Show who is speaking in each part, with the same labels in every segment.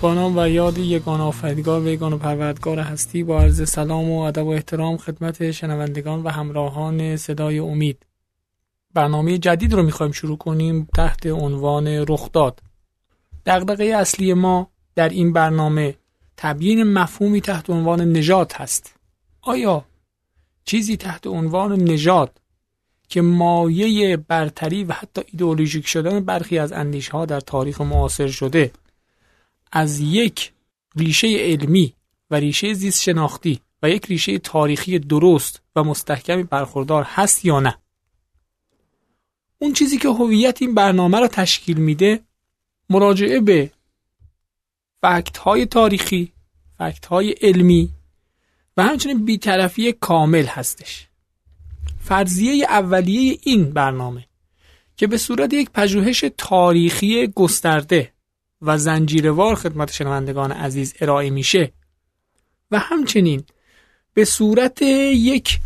Speaker 1: با نام و یاد یگان آفریدگار و یگان پروردگار هستی با عرض سلام و ادب و احترام خدمت شنوندگان و همراهان صدای امید. برنامه جدید رو می‌خوایم شروع کنیم تحت عنوان رخداد دغدغه اصلی ما در این برنامه تبیین مفهومی تحت عنوان نژاد هست. آیا چیزی تحت عنوان نژاد که مایه برتری و حتی ایدئولوژیک شدن برخی از اندیشه در تاریخ معاصر شده از یک ریشه علمی و ریشه زیست شناختی و یک ریشه تاریخی درست و مستحکمی برخوردار هست یا نه. اون چیزی که هویت این برنامه را تشکیل میده مراجعه به فکت های تاریخی فکت های علمی و همچنین بیطرفی کامل هستش. فرضیه اولیه این برنامه که به صورت یک پژوهش تاریخی گسترده و زنجیروار خدمت شنوندگان عزیز ارائه میشه. و همچنین به صورت یک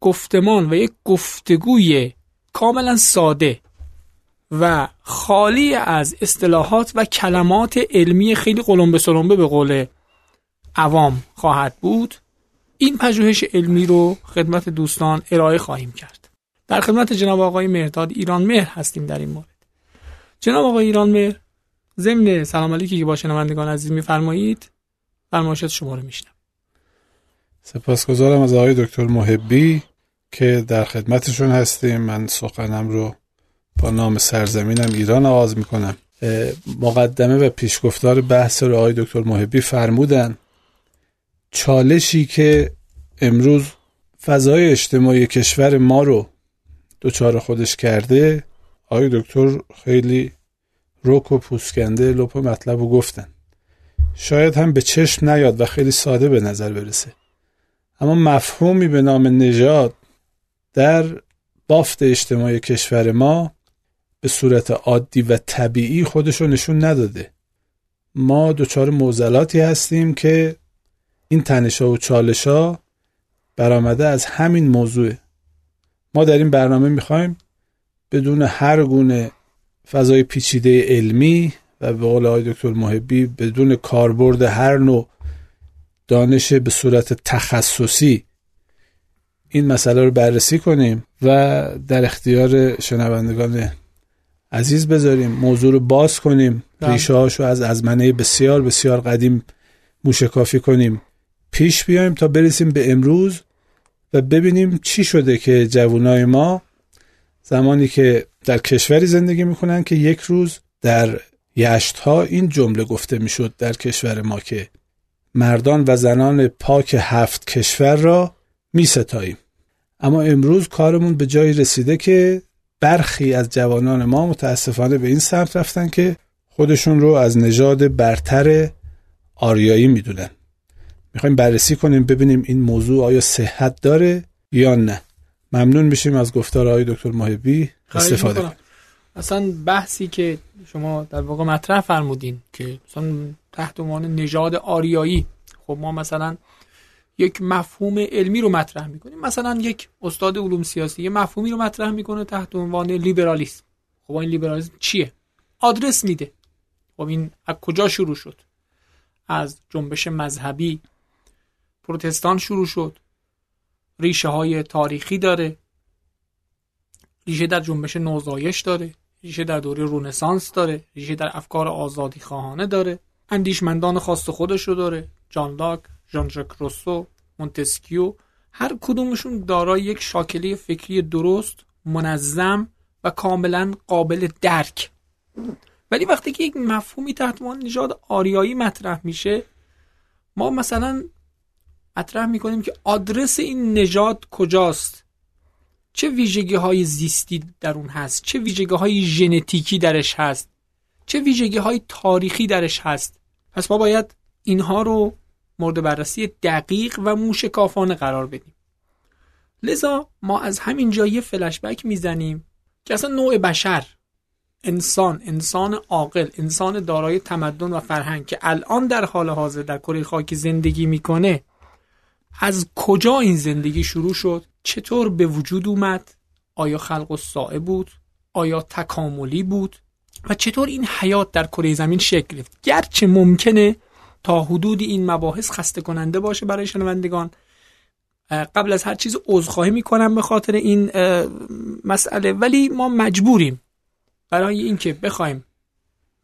Speaker 1: گفتمان و یک گفتگوی کاملا ساده و خالی از اصطلاحات و کلمات علمی خیلی قلمبه سلمبه به قول عوام خواهد بود این پژوهش علمی رو خدمت دوستان ارائه خواهیم کرد. در خدمت جناب آقای مهرداد ایران مهر هستیم در این مورد. جناب آقای ایران مهر ضمن سلام علیکی که با شنوندگان عزیز میفرمایید فرمایشات شما رو میشنم
Speaker 2: سپاسگزارم از آقای دکتر محبی که در خدمتشون هستیم. من سخنم رو با نام سرزمینم ایران آغاز می‌کنم. مقدمه و پیشگفتار بحث رو آقای دکتر محبی فرمودن. چالشی که امروز فضای اجتماعی کشور ما رو دچار خودش کرده آقای دکتر خیلی روک و پوسکنده لپ و مطلب و گفتن. شاید هم به چشم نیاد و خیلی ساده به نظر برسه. اما مفهومی به نام نژاد در بافت اجتماعی کشور ما به صورت عادی و طبیعی خودش رو نشون نداده. ما دچار موزلاتی هستیم که این تنشا و چالشا برآمده از همین موضوع ما در این برنامه می‌خوایم بدون هر گونه فضای پیچیده علمی و به قول آقای دکتر محبی بدون کاربرد هر نوع دانش به صورت تخصصی این مسئله رو بررسی کنیم و در اختیار شنوندگان عزیز بذاریم. موضوع رو باز کنیم. بله. ریشه هاشو از ازمنه بسیار بسیار قدیم موشکافی کنیم. پیش بیایم تا برسیم به امروز و ببینیم چی شده که جوانای ما زمانی که در کشوری زندگی می‌کنن که یک روز در یشت ها این جمله گفته می‌شد در کشور ما که مردان و زنان پاک هفت کشور را می ستاییم. اما امروز کارمون به جایی رسیده که برخی از جوانان ما متاسفانه به این سمت رفتن که خودشون رو از نژاد برتر آریایی می‌دونن می‌خوایم بررسی کنیم ببینیم این موضوع آیا صحت داره یا نه ممنون میشیم از گفتار آقای دکتر ماهبی استفاده. کنیم
Speaker 1: اصلا بحثی که شما در واقع مطرح فرمودین که مثلا تحت عنوان نژاد آریایی خب ما مثلا یک مفهوم علمی رو مطرح می‌کنیم. مثلا یک استاد علوم سیاسی یه مفهومی رو مطرح می‌کنه تحت عنوان لیبرالیسم. خب این لیبرالیسم چیه؟ آدرس میده. خب این از کجا شروع شد؟ از جنبش مذهبی. پروتستان شروع شد. ریشه های تاریخی داره. ریشه در جنبش نوزایش داره. ریشه در دوره رونسانس داره. ریشه در افکار آزادی خواهانه داره. اندیشمندان خاص خودش داره. جان لاک ژان ژاک روسو مونتسکیو. هر کدومشون دارای یک شاکله فکری درست منظم و کاملا قابل درک. ولی وقتی که یک مفهومی تحت عنوان نژاد آریایی مطرح میشه ما مثلا مطرح می‌کنیم که آدرس این نژاد کجاست؟ چه ویژگی های زیستی در اون هست؟ چه ویژگی های ژنتیکی درش هست؟ چه ویژگی های تاریخی درش هست؟ پس ما باید اینها رو مورد بررسی دقیق و موشکافانه قرار بدیم. لذا ما از همین جا یه فلشبک می‌زنیم که اصلا نوع بشر انسان انسان عاقل انسان دارای تمدن و فرهنگ که الان در حال حاضر در کره خاکی زندگی می‌کنه از کجا این زندگی شروع شد؟ چطور به وجود اومد؟ آیا خلق و بود؟ آیا تکاملی بود؟ و چطور این حیات در کره زمین شکل گرفت؟ گرچه ممکنه تا حدودی این مباحث خسته کننده باشه برای شنوندگان. قبل از هر چیز عذرخواهی می‌کنم به خاطر این مسئله. ولی ما مجبوریم برای اینکه بخوایم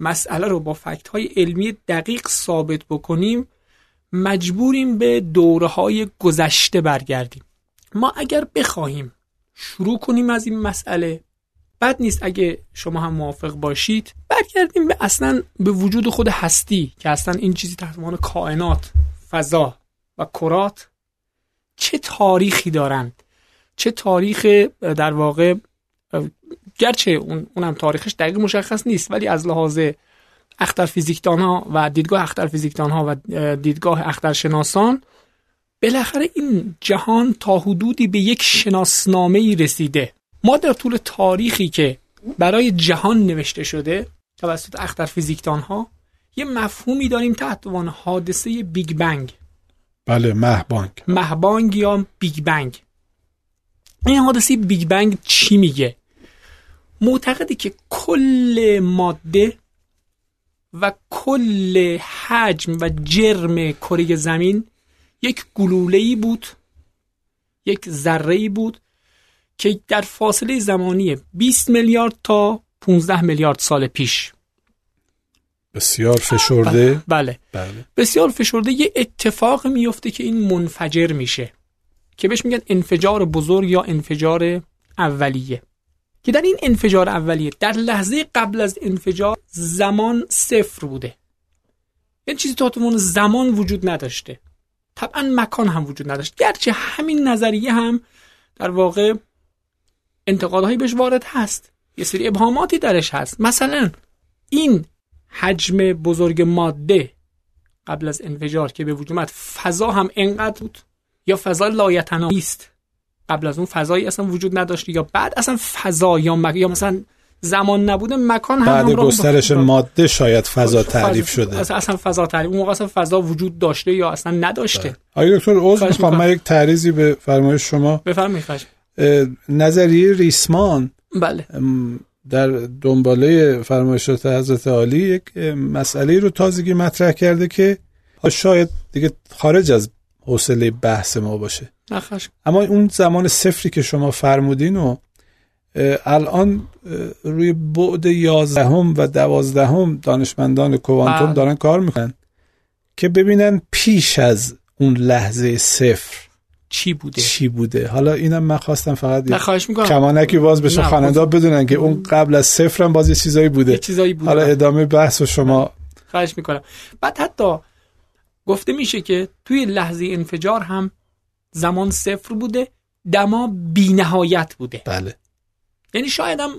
Speaker 1: مسئله رو با فکت های علمی دقیق ثابت بکنیم مجبوریم به دوره های گذشته برگردیم. ما اگر بخواهیم شروع کنیم از این مسئله بد نیست اگه شما هم موافق باشید. برگردیم به اصلا به وجود خود هستی که اصلا این چیزی تحت عنوان کائنات فضا و کرات چه تاریخی دارند؟ چه تاریخ در واقع گرچه اون اونم تاریخش دقیق مشخص نیست ولی از لحاظ اختر فیزیکدان ها و دیدگاه اختر فیزیکدان ها و دیدگاه اختر شناسان بالاخره این جهان تا حدودی به یک شناسنامه ای رسیده. ما در طول تاریخی که برای جهان نوشته شده توسط اختر فیزیکدان ها یه مفهومی داریم تحت عنوان حادثه big bang.
Speaker 2: بله مهبانگ.
Speaker 1: مهبانگ یا big bang. این حادثه big bang چی میگه؟ معتقده که کل ماده و کل حجم و جرم کره زمین یک گلوله بود یک ذره بود که در فاصله زمانی 20 میلیارد تا 15 میلیارد سال پیش
Speaker 2: بسیار فشرده
Speaker 1: بله. بله. بسیار فشرده یه اتفاق میفته که این منفجر میشه که بهش میگن انفجار بزرگ یا انفجار اولیه که در این انفجار اولیه در لحظه قبل از انفجار زمان صفر بوده. یعنی چیزی تا زمان وجود نداشته. طبعا مکان هم وجود نداشت. گرچه همین نظریه هم در واقع انتقادهایی بهش وارد هست. یه سری ابهاماتی درش هست. مثلا این حجم بزرگ ماده قبل از انفجار که به وجود فضا هم انقدر بود. یا فضا لایتناهی است. قبل از اون فضایی اصلا وجود نداشت یا بعد اصلا فضا یا. یا مثلا زمان نبوده مکان هم
Speaker 2: بعد گسترش ماده شاید فضا تعریف شده.
Speaker 1: اصلا, فضا تعریف اون موقع اصلا فضا وجود داشته یا اصلا نداشته. بله.
Speaker 2: آقای دکتر عذر می‌خوام من یک تعریضی به فرمایش شما
Speaker 1: بفرمایید
Speaker 2: نظریه ریسمان
Speaker 1: بله.
Speaker 2: در دنباله فرمایشات حضرت عالی یک مسئله رو تازگی مطرح کرده که شاید دیگه خارج از حوصله بحث ما باشه.
Speaker 1: نخش.
Speaker 2: اما اون زمان صفری که شما فرمودین و الان روی بعد یازدهم و دوازدهم دانشمندان کوانتوم بله. دارن کار می‌کنن که ببینن پیش از اون لحظه صفر
Speaker 1: چی بوده
Speaker 2: چی بوده حالا اینم من خواستم فقط
Speaker 1: نخواهش می‌کنم
Speaker 2: کمانکی باز بشه خواننده بدونن که اون قبل از صفر هم باز یه چیزایی بوده,
Speaker 1: چیزایی بوده.
Speaker 2: حالا ادامه بحث و شما
Speaker 1: خواهش می‌کنم بعد حتی گفته میشه که توی لحظه انفجار هم زمان صفر بوده دما بی نهایت بوده.
Speaker 2: بله.
Speaker 1: یعنی شاید هم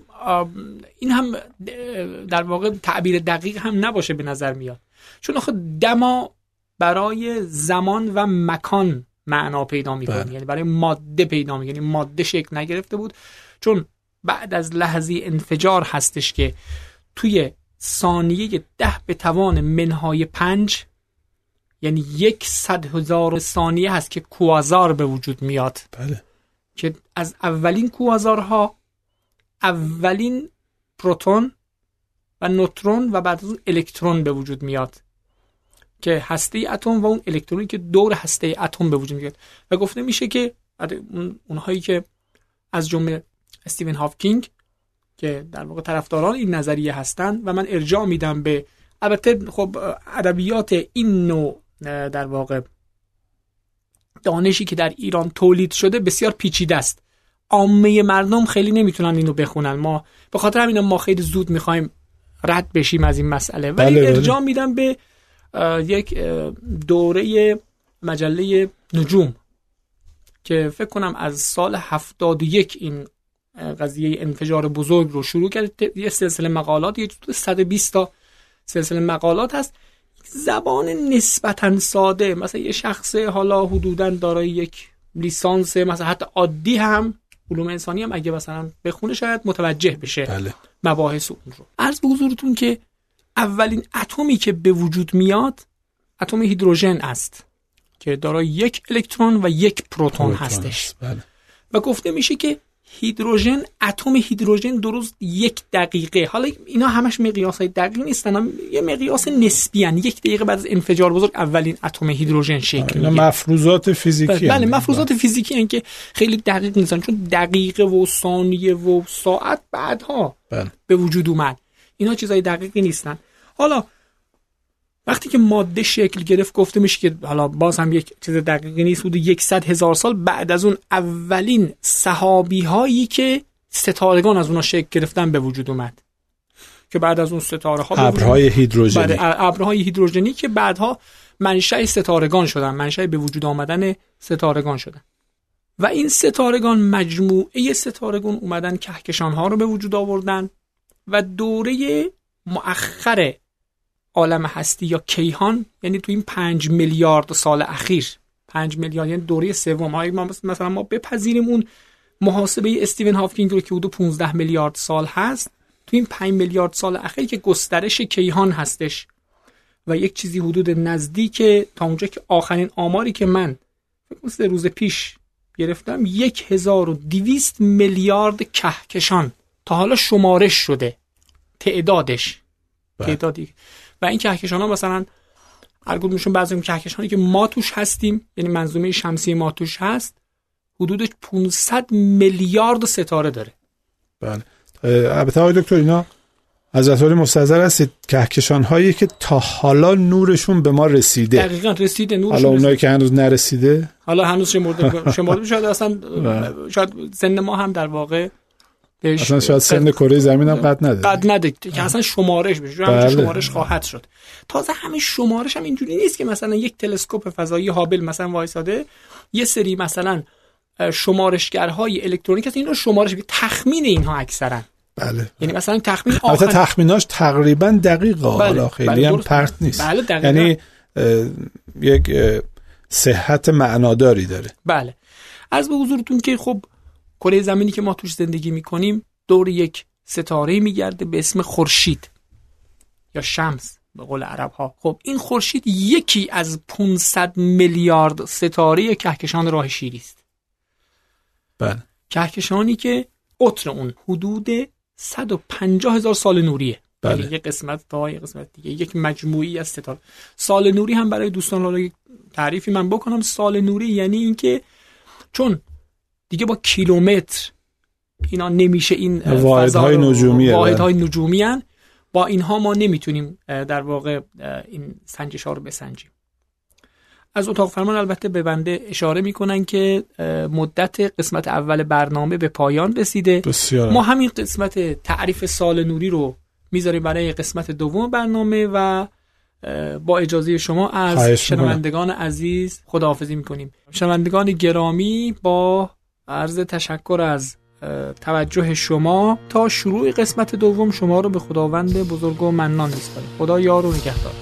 Speaker 1: این هم در واقع تعبیر دقیق هم نباشه به نظر میاد. چون آخه دما برای زمان و مکان معنا پیدا می‌کنه. بله. یعنی برای ماده پیدا می‌کنه. یعنی ماده شکل نگرفته بود. چون بعد از لحظه انفجار هستش که توی ثانیه ده به توان منهای پنج یعنی یک صد هزار ثانیه هست که کوازار به وجود میاد.
Speaker 2: بله.
Speaker 1: که از اولین کوازارها اولین پروتون و نوترون و بعد از اون الکترون به وجود میاد. که هسته اتم و اون الکترونی که دور هسته اتم به وجود میاد. و گفته میشه که اونهایی که از جمله استیون هافکینگ که در واقع طرفداران این نظریه هستند و من ارجاع میدم به البته خب ادبیات این نوع در واقع دانشی که در ایران تولید شده بسیار پیچیده است. عامه مردم خیلی نمی‌تونن اینو بخونن. ما به خاطر همین ما خیلی زود می‌خوایم رد بشیم از این مسئله. ولی بله, بله. ارجاع میدم به یک دوره مجله نجوم که فکر کنم از سال 71 این قضیه انفجار بزرگ رو شروع کرد. یه سلسله مقالات یه 120 تا سلسله مقالات هست زبان نسبتا ساده. مثلا یه شخص حالا حدودا دارای یک لیسانس مثلا حتی عادی هم علوم انسانی هم اگه مثلا بخونه شاید متوجه بشه
Speaker 2: بله.
Speaker 1: مباحث اون رو. عرض به حضورتون که اولین اتمی که به وجود میاد اتم هیدروژن است که دارای یک الکترون و یک پروتون
Speaker 2: پروتون
Speaker 1: هستش.
Speaker 2: بله.
Speaker 1: و گفته میشه که هیدروژن اتم هیدروژن درست یک دقیقه. حالا اینا همش مقیاس های دقیق نیستن هم یه مقیاس نسبی هن. یک دقیقه بعد از انفجار بزرگ اولین اتم هیدروژن شکل می‌گیره.
Speaker 2: مفروضات فیزیکی
Speaker 1: بله
Speaker 2: هستند.
Speaker 1: مفروضات فیزیکی هن که خیلی دقیق نیستن. چون دقیقه و ثانیه و ساعت بعدها
Speaker 2: بله.
Speaker 1: به وجود اومد. اینا چیزای دقیقی نیستن. حالا وقتی که ماده شکل گرفت گفته میشه که حالا باز هم یک چیز دقیقی نیست بود یکصد هزار سال بعد از اون اولین صحابی هایی که ستارگان از اونا شکل گرفتن به وجود اومد. که بعد از اون ستاره ها
Speaker 2: ابرهای هیدروژنی.
Speaker 1: ابرهای هیدروژنی که بعدها منشأ ستارگان شدن منشأ به وجود آمدن ستارگان شدن. و این ستارگان مجموعه ستارگان اومدن کهکشان ها رو به وجود آوردن و دوره مؤخر عالم هستی یا کیهان یعنی تو این پنج میلیارد سال اخیر. پنج میلیارد یعنی دوره سوم. های ما مثلا ما بپذیریم اون محاسبه استیون هاوکینگ رو که حدود 15 میلیارد سال هست. تو این 5 میلیارد سال اخیر که گسترش کیهان هستش. و یک چیزی حدود نزدیک تا اونجا که آخرین آماری که من فکر سه روز پیش گرفتم 1200 میلیارد کهکشان. تا حالا شمارش شده. تعدادش.
Speaker 2: بله.
Speaker 1: تعدادی. و این کهکشان ها مثلا کدومشون بعضی اون کهکشانی که ما توش هستیم یعنی منظومه شمسی ما توش هست حدود 500 میلیارد ستاره داره.
Speaker 2: بله. البته آقای دکتر اینا از اطواری مستظر هستید کهکشان هایی که تا حالا نورشون به ما رسیده.
Speaker 1: دقیقا رسیده نور
Speaker 2: حالا اونایی که هنوز نرسیده؟
Speaker 1: حالا هنوز شمرده شمرده شاید اصلا
Speaker 2: بله.
Speaker 1: شاید سن ما هم در واقع
Speaker 2: اصلا شاید سن کره زمین هم قد نداره.
Speaker 1: قد نده که اصلا شمارش بشه. همینجا
Speaker 2: بله.
Speaker 1: شمارش خواهد شد. تازه همین شمارش هم اینجوری نیست که مثلا یک تلسکوپ فضایی هابل مثلا وایساده یه سری مثلا شمارشگرهای الکترونیک هست این رو شمارش تخمین اینها اکثرا.
Speaker 2: بله.
Speaker 1: یعنی مثلا تخمین آخر
Speaker 2: تخمیناش تقریبا دقیقه. حالا خیلی
Speaker 1: بله،
Speaker 2: هم. پرت نیست.
Speaker 1: بله دقیقاً.
Speaker 2: یعنی یک صحت معناداری داره.
Speaker 1: بله. از به حضورتون که خب کره زمینی که ما توش زندگی می‌کنیم دور یک ستاره میگرده به اسم خورشید یا شمس به قول عرب ها خب این خورشید یکی از 500 میلیارد ستاره کهکشان راه شیری است.
Speaker 2: بله.
Speaker 1: کهکشانی که قطر اون حدود 150 هزار سال نوریه.
Speaker 2: بله.
Speaker 1: یعنی یک قسمت تا یک قسمت دیگه. یک مجموعی از ستاره. سال نوری هم برای دوستان حالا تعریفی من بکنم. سال نوری یعنی اینکه چون دیگه با کیلومتر. اینا نمیشه این
Speaker 2: واحدهای نجومیه،
Speaker 1: واحدهای نجومی هن. با اینها ما نمی‌تونیم در واقع این سنجش ها رو بسنجیم. از اتاق فرمان البته به بنده اشاره می‌کنن که مدت قسمت اول برنامه به پایان رسیده.
Speaker 2: بسیار.
Speaker 1: ما همین قسمت تعریف سال نوری رو می‌ذاریم برای قسمت دوم برنامه و با اجازه شما از. شنوندگان عزیز خداحافظی می‌کنیم. شنوندگان گرامی با عرض تشکر از توجه شما. تا شروع قسمت دوم شما رو به خداوند بزرگ و منان میسپاریم. خدا یار و نگهدار.